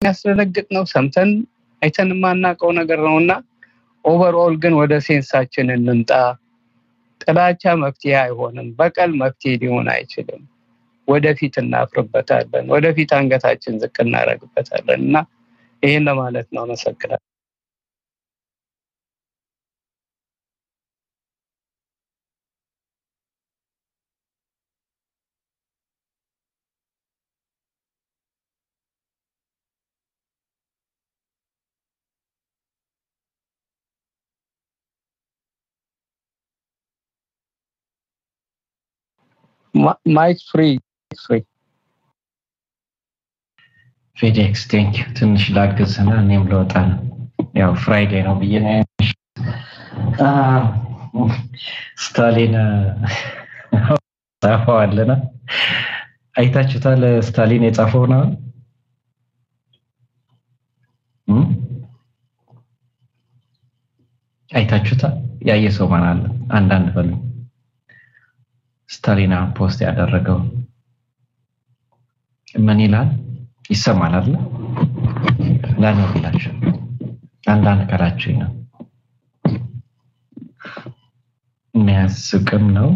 የሚያስደነግጥ ነው። ሰምተን አይተን የማናውቀው ነገር ነው እና overall ግን ወደ sense ኣችን እንምጣ። ጥላቻ መፍትሄ አይሆንም። በቀል መፍትሄ ሊሆን አይችልም። ወደፊት እናፍርበታለን። ወደፊት አንገታችን ዝቅ እናደርግበታለን እና ይህን ለማለት ነው። አመሰግናለሁ። ማይክ ፍሪ ፍሪ ፌዴክስ ቴንክ ትንሽ ላግዝና እኔም ለወጣ ነው። ያው ፍራይዴ ነው ብዬ ስታሊን ጻፈዋልና አይታችሁታል። ስታሊን የጻፈው ነው አይታችሁታል። ያየ ሰው ማን አለ? አንዳንድ በሉ ስታሊና ፖስት ያደረገው ምን ይላል? ይሰማል አለ ላነብላችሁ አንዳንድ ከላችሁ ነው። የሚያስቅም ነው።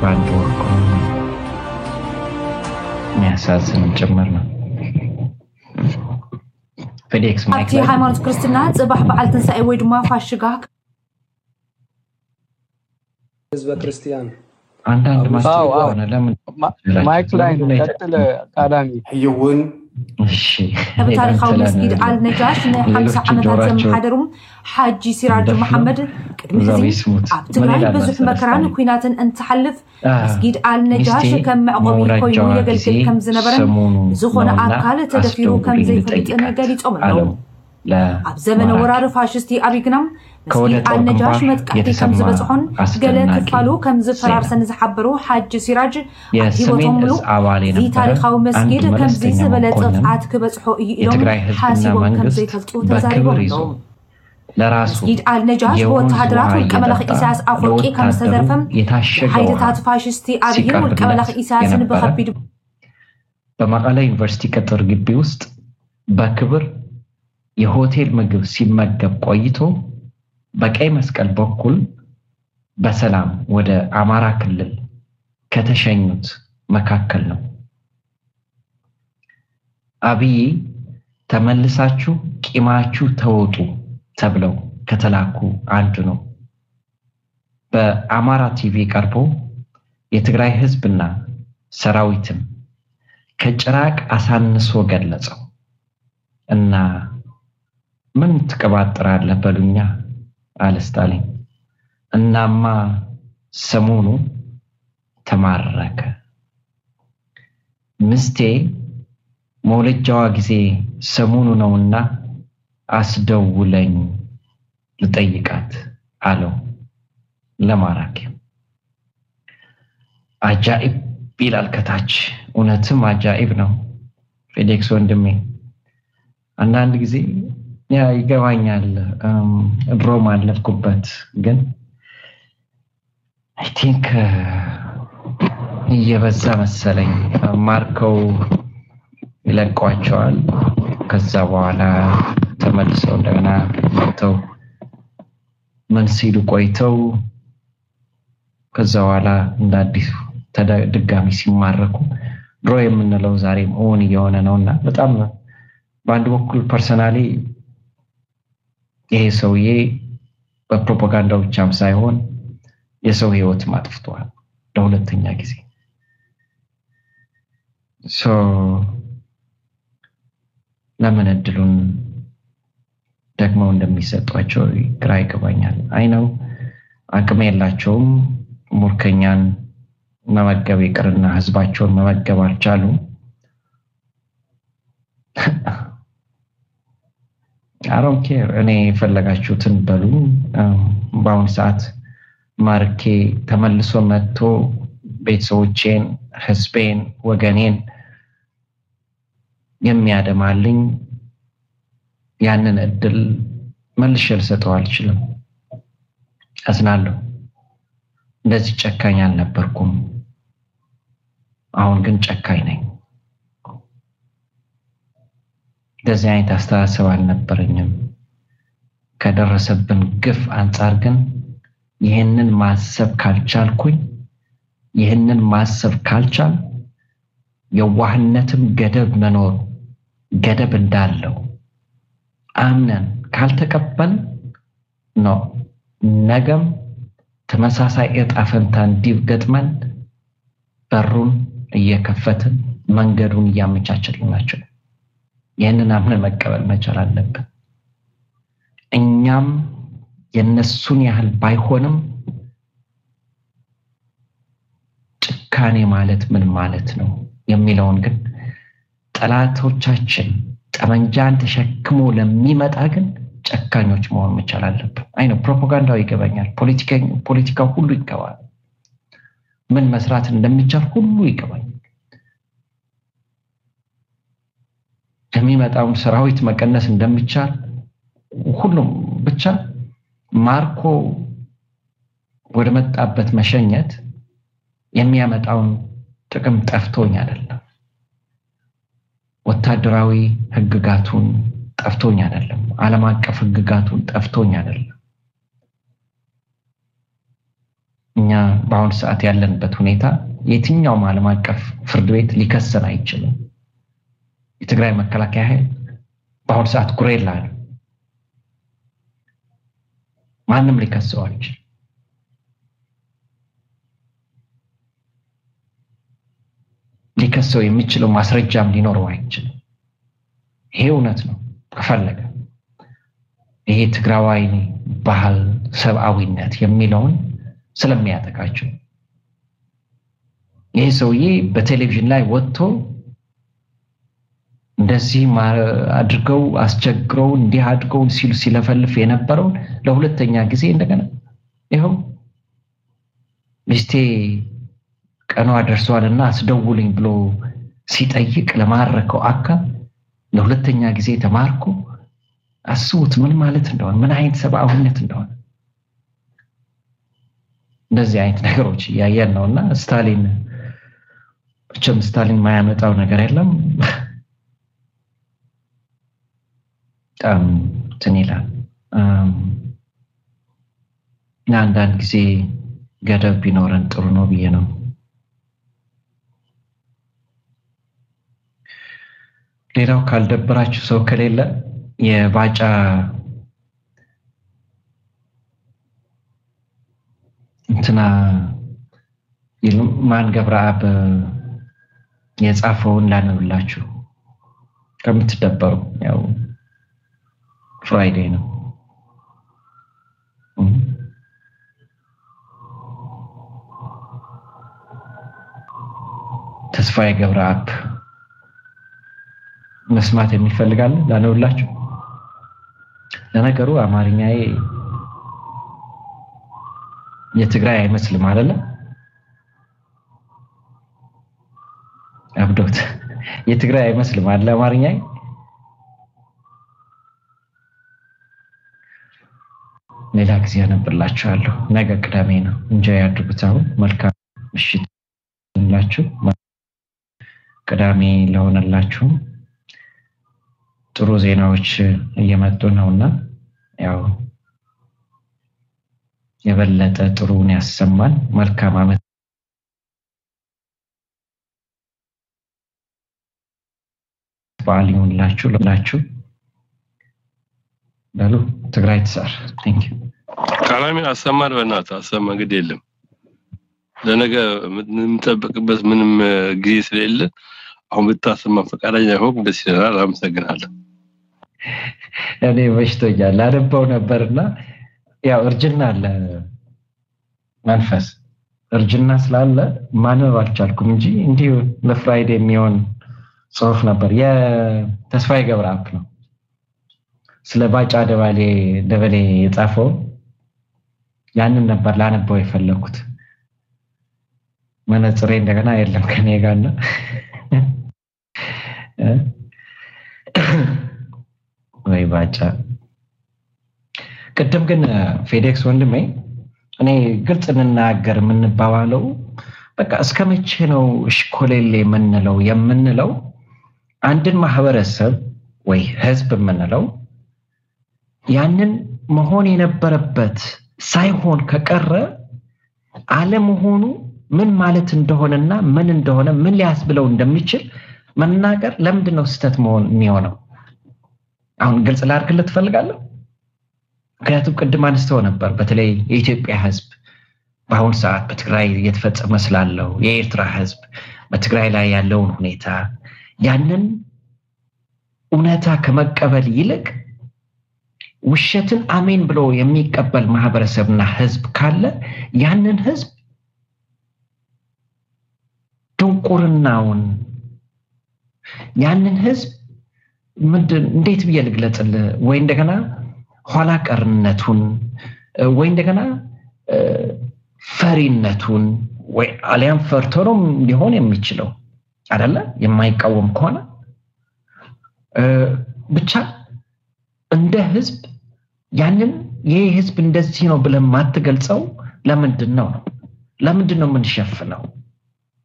በአንድ ወርቆ የሚያሳዝንም ጭምር ነው። ፌዴክስ ኣብቲ ሃይማኖት ክርስትና ፅባሕ በዓል ትንሳኤ ወይ ድማ ፋሽጋ ህዝበ ክርስቲያን አንዳንድ ማስቸ ሆነ ለምን ማይክ ላይ ነው። ቀጥል ቀዳሚ እውን እሺ ኣብ ታሪካዊ መስጊድ ኣል ነጃሽ ን50 ዓመታት ዘመሓደሩ ሓጂ ሲራጅ መሓመድ ቅድሚ ሕዚ ኣብ ትግራይ ብዙሕ መከራን ኩናትን እንትሓልፍ መስጊድ ኣል ነጃሽ ከም መዕቆቢ ኮይኑ የገልግል ከም ዝነበረን ዝኾነ ኣካል ተደፊሩ ከም ዘይፈልጥን ገሊፆም ኣለዉ ኣብ ዘመነ ወራሪ ፋሽስቲ ኣብይ ግና መስጊድ ኣልነጃሽ መጥቃዕቲ ከም ዝበፅሖን ገለ ክፋሉ ከም ዝፈራርሰን ዝሓበሩ ሓጂ ሲራጅ ኣብ ሂወቶም ሙሉእ እዚ ታሪካዊ መስጊድ ከምዚ ዝበለ ጥፍዓት ክበፅሖ እዩ ኢሎም ሓሲቦም ከም ዘይፈልጡ ተዛሪቦም ኣለዉ መስጊድ ኣልነጃሽ ብወተሃደራት ውልቀ መላኺ ኢሳያስ ኣፈወርቂ ከም ዝተዘርፈም ሓይልታት ፋሽስቲ ኣብይን ውልቀ መላኺ ኢሳያስን ብከቢድ በመቀለ ዩኒቨርሲቲ ቅጥር ግቢ ውስጥ በክብር የሆቴል ምግብ ሲመገብ ቆይቶ በቀይ መስቀል በኩል በሰላም ወደ አማራ ክልል ከተሸኙት መካከል ነው። አብይ ተመልሳችሁ ቂማችሁ ተወጡ ተብለው ከተላኩ አንዱ ነው። በአማራ ቲቪ ቀርቦ የትግራይ ህዝብና ሰራዊትም ከጭራቅ አሳንሶ ገለጸው እና ምን ትቀባጥራለህ በሉኛ አለ ስታሊን። እናማ ሰሞኑ ተማረከ። ምስቴ መውለጃዋ ጊዜ ሰሞኑ ነውና አስደውለኝ ልጠይቃት አለው ለማራኪ። አጃኢብ ይላል ከታች። እውነትም አጃኢብ ነው ፌዴክስ ወንድሜ። አንዳንድ ጊዜ ያ ይገባኛል። ድሮም አለፍኩበት፣ ግን I think እየበዛ መሰለኝ። ማርከው ይለቋቸዋል። ከዛ በኋላ ተመልሰው እንደገና መጥተው ምን ሲሉ ቆይተው ከዛ በኋላ እንደ አዲስ ድጋሚ ሲማረኩ ድሮ የምንለው ዛሬም እውን እየሆነ ነው እና በጣም በአንድ በኩል personally ይሄ ሰውዬ በፕሮፓጋንዳው ብቻም ሳይሆን የሰው ህይወት አጥፍቷል ለሁለተኛ ጊዜ። ለምን እድሉን ደግመው እንደሚሰጧቸው ግራ ይገባኛል። አይ አቅም የላቸውም። ምርከኛን መመገብ ይቅርና ህዝባቸውን መመገብ አልቻሉም። I don't care እኔ የፈለጋችሁትን በሉ። በአሁኑ ሰዓት ማርኬ ተመልሶ መጥቶ ቤተሰቦቼን፣ ህዝቤን፣ ወገኔን የሚያደማልኝ ያንን እድል መልሼ ልሰጠው አልችልም። አዝናለሁ። እንደዚህ ጨካኝ አልነበርኩም። አሁን ግን ጨካኝ ነኝ። እንደዚህ አይነት አስተሳሰብ አልነበረኝም። ከደረሰብን ግፍ አንጻር ግን ይህንን ማሰብ ካልቻልኩኝ ይህንን ማሰብ ካልቻል የዋህነትም ገደብ መኖር ገደብ እንዳለው አምነን ካልተቀበል ነው ነገም ተመሳሳይ እጣ ፈንታ እንዲገጥመን በሩን እየከፈትን መንገዱን እያመቻቸልን ናቸው። ይህንን አምነን መቀበል መቻል አለብን። እኛም የነሱን ያህል ባይሆንም ጭካኔ ማለት ምን ማለት ነው የሚለውን ግን ጠላቶቻችን ጠመንጃን ተሸክሞ ለሚመጣ ግን ጨካኞች መሆን መቻል አለብን። አይ ፕሮፓጋንዳው ይገባኛል። ፖለቲካው ሁሉ ይገባል። ምን መስራት እንደሚቻል ሁሉ ይገባኛል። የሚመጣውን ሰራዊት መቀነስ እንደሚቻል ሁሉም ብቻ ማርኮ ወደ መጣበት መሸኘት የሚያመጣውን ጥቅም ጠፍቶኝ አይደለም። ወታደራዊ ህግጋቱን ጠፍቶኝ አይደለም። ዓለም አቀፍ ህግጋቱን ጠፍቶኝ አይደለም። እኛ በአሁኑ ሰዓት ያለንበት ሁኔታ የትኛውም ዓለም አቀፍ ፍርድ ቤት ሊከሰን አይችልም። የትግራይ መከላከያ ኃይል በአሁኑ ሰዓት ጉሬላ ነው። ማንም ሊከሰው አይችልም። ሊከሰው የሚችለው ማስረጃም ሊኖረው አይችልም። ይሄ እውነት ነው። ከፈለገ ይሄ ትግራዋይ ባህል ሰብአዊነት የሚለውን ስለሚያጠቃቸው ይሄ ሰውዬ በቴሌቪዥን ላይ ወጥቶ እንደዚህ አድርገው አስቸግረው እንዲህ አድርገው ሲሉ ሲለፈልፍ የነበረውን ለሁለተኛ ጊዜ እንደገና ይኸው ሚስቴ ቀኗ ደርሷልና አስደውልኝ ብሎ ሲጠይቅ ለማረከው አካል ለሁለተኛ ጊዜ ተማርኮ አስቡት ምን ማለት እንደሆነ ምን አይነት ሰብአዊነት እንደሆነ። እንደዚህ አይነት ነገሮች እያየን ነው እና ስታሊን ብቻም ስታሊን ማያመጣው ነገር የለም በጣም እንትን ይላል። እና አንዳንድ ጊዜ ገደብ ቢኖረን ጥሩ ነው ብዬ ነው። ሌላው ካልደበራችሁ ሰው ከሌለ የባጫ እንትና ማን ገብረአብ የጻፈውን ላነብላችሁ ከምትደበሩ ያው ፍራይዴ ነው ተስፋዬ ገብረአብ መስማት የሚፈልጋለ ላነብላችሁ ለነገሩ አማርኛዬ የትግራይ አይመስልም አይደለ? አብዶት የትግራይ አይመስልም አለ አማርኛዬ ሌላ ጊዜ ያነብላችኋለሁ ነገ ቅዳሜ ነው። እንጃ ያድርጉት አሁን መልካም ምሽት ላችሁ ቅዳሜ ለሆነላችሁም ጥሩ ዜናዎች እየመጡ ነውና ያው የበለጠ ጥሩን ያሰማን። መልካም ዓመት በዓል ይሁንላችሁ። ላችሁ በሉ ትግራይ ትሳር። ቃላሚን አሰማን፣ በእናትህ አሰማ። እንግዲህ የለም ለነገ የምንጠብቅበት ምንም ጊዜ ስለሌለ አሁን ብታሰማ ፈቃደኛ ሆንክ ደስ ይለናል። አመሰግናለሁ። እኔ በሽቶኛል ላነበው ነበርና ያው እርጅና አለ መንፈስ እርጅና ስላለ ማንበብ አልቻልኩም እንጂ እንዲሁ ለፍራይዴ የሚሆን ጽሁፍ ነበር። የተስፋዬ ገብረአብ ነው ስለ ባጫ ደባሌ ደበሌ የጻፈው ያንን ነበር ላነበው የፈለኩት። መነጽሬ እንደገና የለም ከኔ ጋርና ወይ ባጫ ቅድም ግን ፌዴክስ ወንድሜ እኔ ግልጽ እንናገር የምንባባለው በቃ እስከ መቼ ነው እሽኮሌሌ የምንለው የምንለው አንድን ማህበረሰብ ወይ ህዝብ የምንለው ያንን መሆን የነበረበት ሳይሆን ከቀረ አለመሆኑ ምን ማለት እንደሆነና ምን እንደሆነ ምን ሊያስብለው እንደሚችል መናገር ለምንድን ነው ስህተት መሆን የሚሆነው? አሁን ግልጽ ላድርግልህ ትፈልጋለህ? ምክንያቱም ቅድም አንስተው ነበር። በተለይ የኢትዮጵያ ህዝብ በአሁኑ ሰዓት በትግራይ እየተፈጸመ ስላለው የኤርትራ ህዝብ በትግራይ ላይ ያለውን ሁኔታ ያንን እውነታ ከመቀበል ይልቅ ውሸትን አሜን ብሎ የሚቀበል ማህበረሰብና ህዝብ ካለ ያንን ህዝብ ድንቁርናውን ያንን ህዝብ ምንድን እንዴት ብዬ ልግለጽልህ? ወይ እንደገና ኋላ ቀርነቱን ወይ እንደገና ፈርቶም ወይ አሊያም ፈርቶ ሊሆን የሚችለው አደለ? የማይቃወም ከሆነ ብቻ እንደ ህዝብ ያንን ይህ ህዝብ እንደዚህ ነው ብለን ማትገልጸው ለምንድን ነው ነው ለምንድን ነው የምንሸፍነው?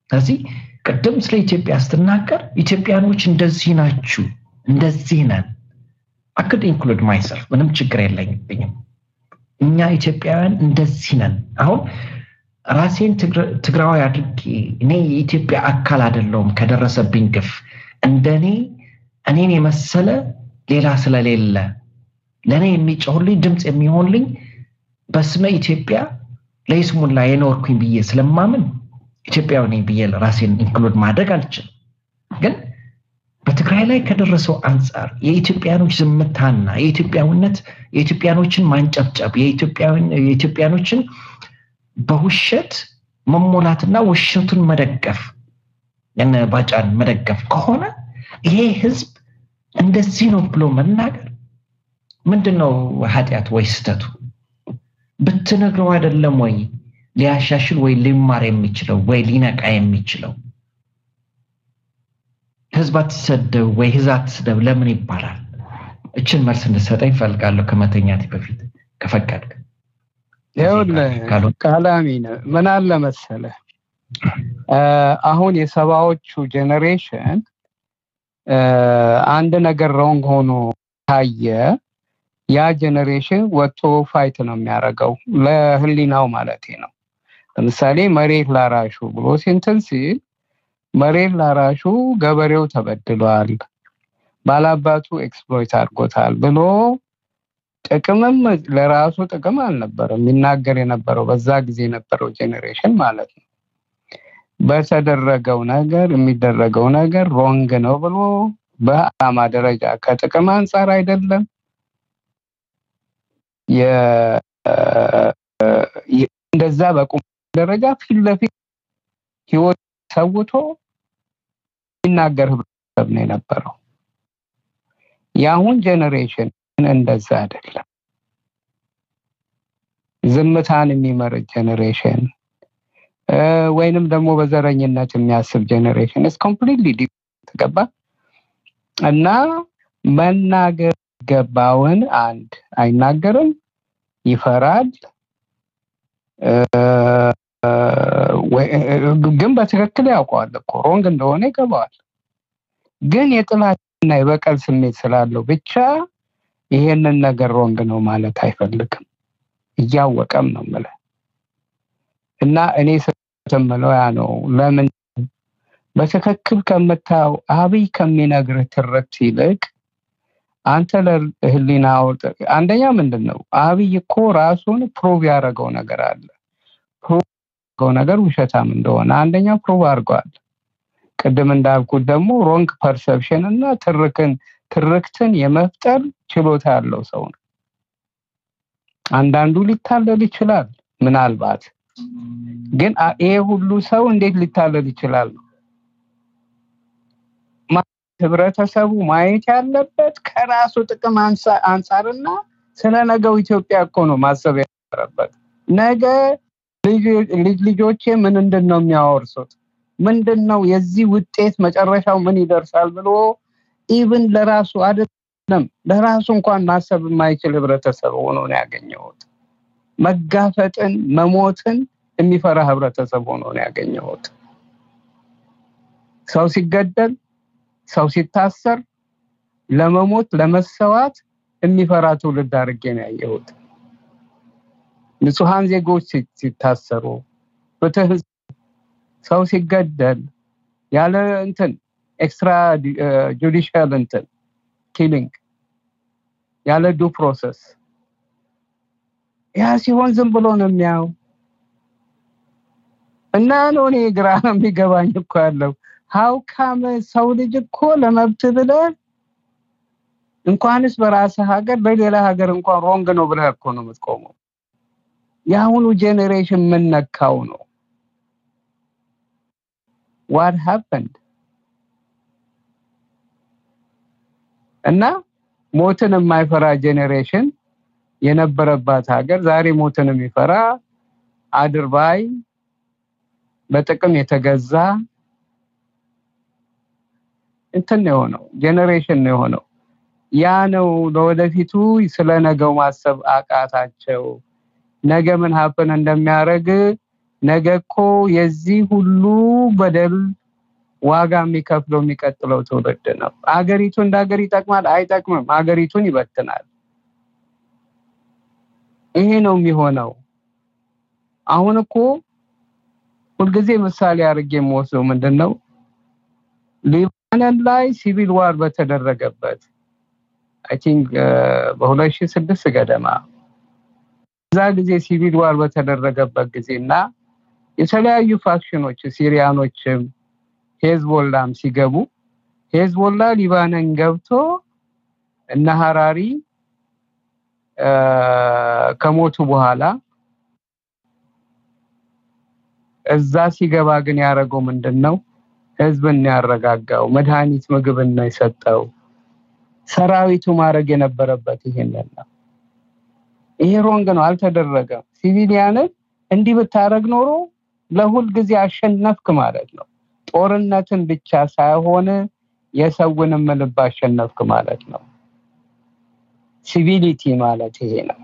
ስለዚህ ቅድም ስለ ኢትዮጵያ ስትናገር ኢትዮጵያኖች እንደዚህ ናችሁ፣ እንደዚህ ነን I could include myself ምንም ችግር የለብኝም። እኛ ኢትዮጵያውያን እንደዚህ ነን። አሁን ራሴን ትግራዊ አድርጌ እኔ የኢትዮጵያ አካል አይደለሁም ከደረሰብኝ ግፍ እንደኔ እኔን የመሰለ ሌላ ስለሌለ ለእኔ የሚጮህልኝ ድምፅ የሚሆንልኝ በስመ ኢትዮጵያ ለይስሙላ የኖርኩኝ ብዬ ስለማምን ኢትዮጵያዊ ነኝ ብዬ ራሴን ኢንክሉድ ማድረግ አልችልም። ግን በትግራይ ላይ ከደረሰው አንጻር የኢትዮጵያኖች ዝምታና የኢትዮጵያዊነት የኢትዮጵያኖችን ማንጨብጨብ የኢትዮጵያኖችን በውሸት መሞላትና ውሸቱን መደገፍ ባጫን መደገፍ ከሆነ ይሄ ህዝብ እንደዚህ ነው ብሎ መናገር ምንድን ነው ኃጢአት ወይ ስተቱ? ብትነግረው አይደለም ወይ ሊያሻሽል ወይ ሊማር የሚችለው ወይ ሊነቃ የሚችለው? ህዝብ አትሰደብ ወይ ህዝብ አትስደብ ለምን ይባላል? እቺን መልስ እንድሰጠኝ እፈልጋለሁ ከመተኛቴ በፊት ከፈቀድክ። ቃላሚን ምን አለ መሰለህ አሁን የሰባዎቹ generation አንድ ነገር wrong ሆኖ ታየ ያ generation ወጥቶ fight ነው የሚያደርገው ለህሊናው ማለት ነው። ለምሳሌ መሬት ላራሹ ብሎ ሲንትን ሲል መሬት ላራሹ ገበሬው ተበድሏል፣ ባላባቱ exploit አድርጎታል ብሎ ጥቅምም ለራሱ ጥቅም አልነበረም የሚናገር የነበረው በዛ ጊዜ የነበረው generation ማለት ነው። በተደረገው ነገር የሚደረገው ነገር wrong ነው ብሎ በአላማ ደረጃ ከጥቅም አንጻር አይደለም እንደዛ በቁም ደረጃ ፊት ለፊት ህይወት ሰውቶ የሚናገር ህብረተሰብ ነው የነበረው። የአሁን generation እንደዛ አይደለም። ዝምታን የሚመርጥ generation ወይንም ደግሞ በዘረኝነት የሚያስብ ጄኔሬሽን so completely ተገባ እና መናገር ገባውን አንድ አይናገርም፣ ይፈራል። ግን በትክክል ያውቀዋል እኮ wrong እንደሆነ ይገባዋል። ግን የጥላቻና የበቀል ስሜት ስላለው ብቻ ይሄንን ነገር wrong ነው ማለት አይፈልግም። እያወቀም ነው የምልህ እና እኔ ስትምለው ያ ነው። ለምን በትክክል ከምታየው አብይ ከሚነግርህ ትርክት ይልቅ አንተ ለህሊና አንደኛ ምንድን ነው አብይ እኮ ራሱን prove ያደረገው ነገር አለ። ያደረገው ነገር ውሸታም እንደሆነ አንደኛ prove አድርገዋል። ቅድም እንዳልኩት ደግሞ wrong perception እና ትርክን ትርክትን የመፍጠር ችሎታ ያለው ሰው ነው። አንዳንዱ ሊታለል ይችላል ምናልባት ግን ይሄ ሁሉ ሰው እንዴት ሊታለል ይችላል? ህብረተሰቡ ማየት ያለበት ከራሱ ጥቅም አንጻርና ስለ ነገው ኢትዮጵያ እኮ ነው ማሰብ ያለበት። ነገ ልጅ ልጆቼ ምን ምንድን ነው የሚያወርሱት? ምንድን ነው የዚህ ውጤት መጨረሻው ምን ይደርሳል ብሎ ኢቭን ለራሱ አይደለም ለራሱ እንኳን ማሰብ የማይችል ህብረተሰብ ሆኖ ነው ያገኘሁት። መጋፈጥን መሞትን የሚፈራ ህብረተሰብ ሆኖ ነው ያገኘሁት። ሰው ሲገደል፣ ሰው ሲታሰር፣ ለመሞት ለመሰዋት የሚፈራ ትውልድ አድርጌ ነው ያየሁት። ንጹሐን ዜጎች ሲታሰሩ፣ ፍትህ ሰው ሲገደል ያለ እንትን extrajudicial እንትን killing ያለ due process ያ ሲሆን ዝም ብሎ ነው የሚያየው እና ነው እኔ ግራ የሚገባኝ እኮ ያለው how come ሰው ልጅ እኮ ለመብት ብለህ እንኳንስ በራስህ ሀገር በሌላ ሀገር እንኳን wrong ነው ብለህ እኮ ነው የምትቆመው። የአሁኑ generation ምን ነካው ነው? what happened እና ሞትን የማይፈራ generation የነበረባት ሀገር ዛሬ ሞትን የሚፈራ አድርባይ በጥቅም የተገዛ እንትን ነው የሆነው generation ነው የሆነው። ያ ነው ለወደፊቱ ስለ ነገው ማሰብ አቃታቸው። ነገ ምን happen እንደሚያደርግ ነገ እኮ የዚህ ሁሉ በደል ዋጋ የሚከፍለው የሚቀጥለው ትውልድ ነው። አገሪቱ እንደ ሀገር ይጠቅማል አይጠቅምም፣ አገሪቱን ይበትናል። ይሄ ነው የሚሆነው። አሁን እኮ ሁልጊዜ ምሳሌ አድርጌ የምወስደው ምንድን ነው ሊባኖን ላይ civil war በተደረገበት I think በሁለት ሺህ ስድስት ገደማ እዛ ጊዜ civil war በተደረገበት ጊዜ እና የተለያዩ faction ኦች ሲሪያኖችም ሄዝቦላም ሲገቡ ሄዝቦላ ሊባኖን ገብቶ እነ ሀራሪ ከሞቱ በኋላ እዛ ሲገባ ግን ያደረገው ምንድን ነው? ህዝብን ያረጋጋው፣ መድኃኒት ምግብን ነው የሰጠው። ሰራዊቱ ማድረግ የነበረበት ይሄንን ነው። ይሄ wrong ነው፣ አልተደረገም። civilian ን እንዲህ ብታረግ ኖሮ ለሁል ጊዜ አሸነፍክ ማለት ነው። ጦርነትን ብቻ ሳይሆን የሰውንም ልብ አሸነፍክ ማለት ነው። civility ማለት ይሄ ነው።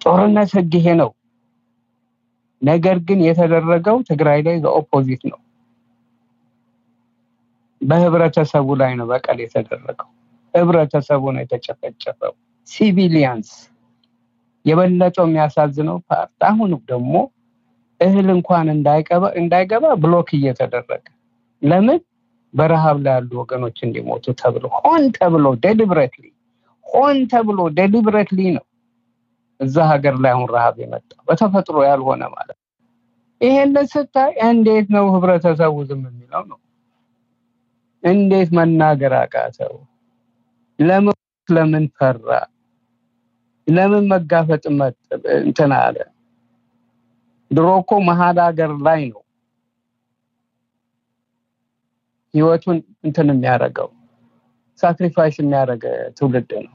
ጦርነት ህግ ይሄ ነው። ነገር ግን የተደረገው ትግራይ ላይ opposite ነው። በህብረተሰቡ ላይ ነው በቀል የተደረገው። ህብረተሰቡ ነው የተጨፈጨፈው። civilians የበለጠው የሚያሳዝነው part አሁን ደግሞ እህል እንኳን እንዳይገባ block እየተደረገ ለምን በረሃብ ላይ ያሉ ወገኖች እንዲሞቱ ተብሎ ሆን ተብሎ deliberately ሆን ተብሎ deliberately ነው እዛ ሀገር ላይ አሁን ረሃብ የመጣው በተፈጥሮ ያልሆነ ማለት ነው። ይሄንን ስታይ እንዴት ነው ህብረተሰቡ ዝም የሚለው ነው? እንዴት መናገር አቃተው? ለምን ለምን ፈራ? ለምን መጋፈጥ እንትን አለ? ድሮ እኮ መሀል ሀገር ላይ ነው ህይወቱን እንትን የሚያደርገው ሳክሪፋይስ የሚያደርገ ትውልድ ነው።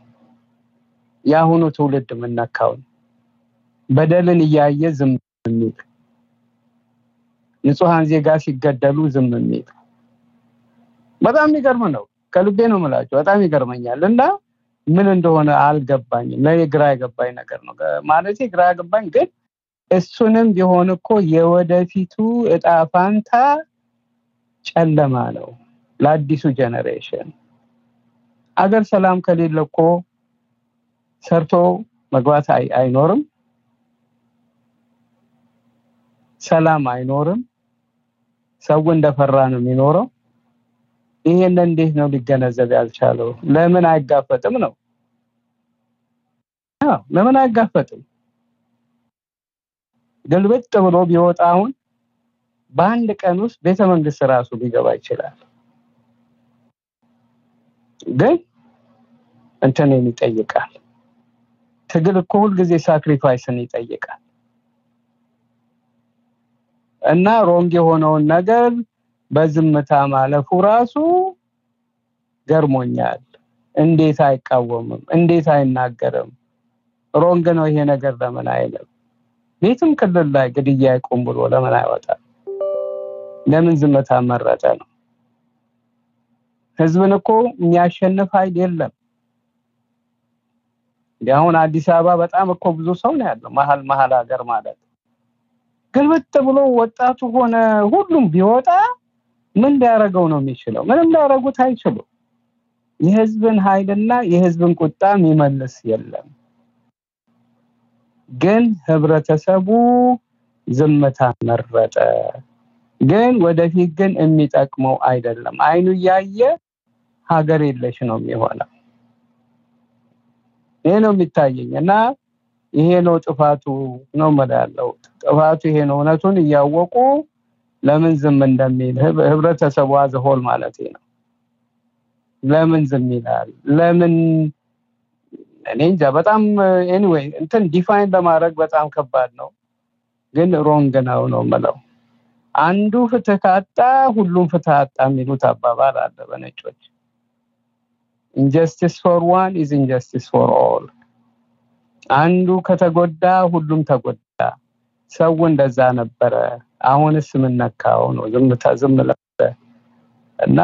የአሁኑ ትውልድ የምነካው በደልን እያየ ዝም የሚል ንጹሐን ዜጋ ሲገደሉ ዝም የሚል በጣም የሚገርም ነው። ከልቤ ነው የምላቸው። በጣም ይገርመኛል እና ምን እንደሆነ አልገባኝም። ለኔ ግራ የገባኝ ነገር ነው ማለት ግራ የገባኝ ግን እሱንም ቢሆን እኮ የወደፊቱ እጣ ፋንታ ጨለማ ነው ለአዲሱ ጀነሬሽን። አገር ሰላም ከሌለ እኮ ሰርቶ መግባት አይኖርም፣ ሰላም አይኖርም። ሰው እንደፈራ ነው የሚኖረው። ይሄን እንዴት ነው ሊገነዘብ ያልቻለው? ለምን አይጋፈጥም ነው? አዎ ለምን አይጋፈጥም? ግልብጥ ብሎ ቢወጣ አሁን በአንድ ቀን ውስጥ ቤተ መንግስት ራሱ ሊገባ ይችላል። ግን እንትንን ይጠይቃል። ትግል እኮ ሁልጊዜ ሳክሪፋይስን ይጠይቃል። እና wrong የሆነውን ነገር በዝምታ ማለፉ ራሱ ገርሞኛል። እንዴት አይቃወምም? እንዴት አይናገርም? wrong ነው ይሄ ነገር ለምን አይልም? የትም ክልል ላይ ግድያ አይቆም ብሎ ለምን አይወጣም? ለምን ዝምታ መረጠ ነው? ህዝብን እኮ የሚያሸንፍ ኃይል የለም። አሁን አዲስ አበባ በጣም እኮ ብዙ ሰው ነው ያለው፣ መሀል መሀል ሀገር ማለት ግልብጥ ብሎ ወጣቱ ሆነ ሁሉም ቢወጣ ምን ሊያደርገው ነው የሚችለው? ምንም ሊያደርጉት አይችሉም። የህዝብን ኃይልና የህዝብን ቁጣ የሚመልስ የለም። ግን ህብረተሰቡ ዝምታ መረጠ። ግን ወደፊት ግን የሚጠቅመው አይደለም። አይኑ እያየ ሀገር የለሽ ነው የሚሆነው። ይሄ ነው የሚታየኝ እና ይሄ ነው ጥፋቱ ነው ያለው ጥፋቱ ይሄ ነው። እውነቱን እያወቁ ለምን ዝም እንደሚል ህብረተሰቡ as a whole ማለት ነው። ለምን ዝም ይላል? ለምን እኔ እንጃ። በጣም anyway እንትን define ለማድረግ በጣም ከባድ ነው፣ ግን wrong ነው ነው የምለው። አንዱ ፍትህ ካጣ ሁሉም ፍትህ አጣ የሚሉት አባባል አለ በነጮች። injustice for one is injustice for all። አንዱ ከተጎዳ ሁሉም ተጎዳ። ሰው እንደዛ ነበረ። አሁንስ የምነካው ነው ዝምታ ዝም እና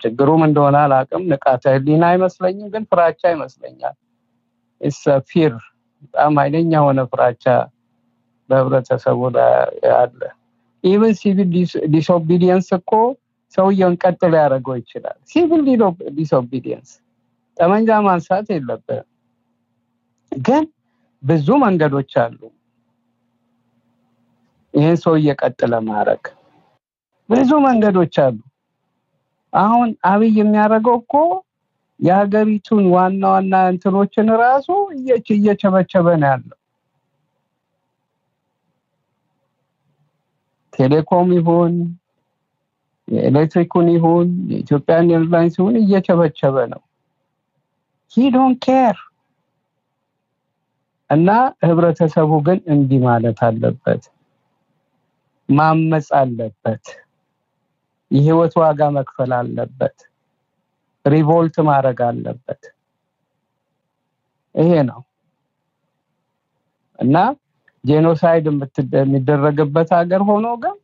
ችግሩም እንደሆነ አላውቅም። ንቃተ ህሊና አይመስለኝም፣ ግን ፍራቻ ይመስለኛል። it's fear በጣም ኃይለኛ የሆነ ፍራቻ በህብረተሰቡ ላይ አለ። even civil disobedience እኮ ሰውየውን ቀጥ ሊያደርገው ይችላል። civil disobedience ጠመንጃ ማንሳት የለብህም፣ ግን ብዙ መንገዶች አሉ ይህን ሰውዬ ቀጥ ለማድረግ ብዙ መንገዶች አሉ። አሁን አብይ የሚያደርገው እኮ የሀገሪቱን ዋና ዋና እንትኖችን ራሱ እየቸበቸበ ነው ያለው። ቴሌኮም ይሁን የኤሌክትሪኩን ይሁን የ Ethiopian Airlines ይሁን እየቸበቸበ ነው። he don't care እና ህብረተሰቡ ግን እንዲህ ማለት አለበት፣ ማመፅ አለበት፣ የህይወት ዋጋ መክፈል አለበት፣ revolt ማድረግ አለበት። ይሄ ነው እና genocide የሚደረግበት ሀገር ሆኖ ግን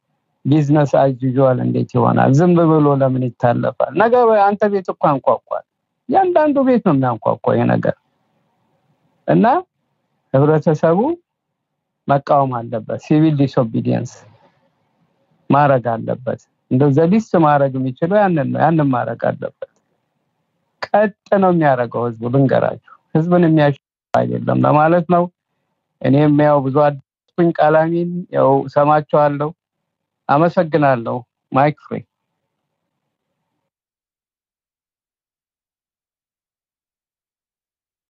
business as usual እንዴት ይሆናል? ዝም ብሎ ለምን ይታለፋል? ነገ አንተ ቤት እኮ አንኳኳል። እያንዳንዱ ቤት ነው የሚያንኳኳ ይሄ ነገር እና ህብረተሰቡ መቃወም አለበት። civil disobedience ማድረግ አለበት። እንደው the least ማድረግ የሚችለው ያንን ነው። ያንን ማድረግ አለበት። ቀጥ ነው የሚያደርገው ህዝቡ። ልንገራችሁ፣ ህዝብን የሚያሽ አይደለም ለማለት ነው። እኔም ያው ብዙ አዲስኩኝ ቃላሚን ያው ሰማቸዋለሁ። አመሰግናለሁ። ማይክ ፍሬ